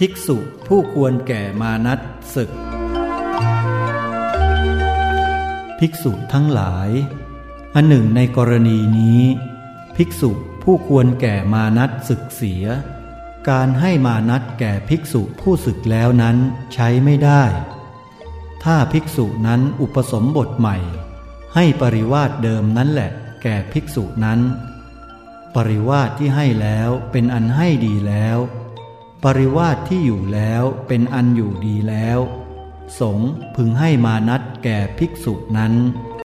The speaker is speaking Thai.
ภิกษุผู้ควรแก่มานัตศึก ภิกษุทั้งหลาย อันหนึ่งในกรณีนี้ ภิกษุผู้ควรแก่มานัตศึกเสีย การให้มานัตแก่ภิกษุผู้ศึกแล้วนั้นใช้ไม่ได้ ถ้าภิกษุนั้นอุปสมบทใหม่ ให้ปริวาสเดิมนั้นแหละแก่ภิกษุนั้น ปริวาสที่ให้แล้วเป็นอันให้ดีแล้ว ปริวาสที่อยู่แล้วเป็นอันอยู่ดีแล้ว สงพึงให้มานัดแก่ภิกษุนั้น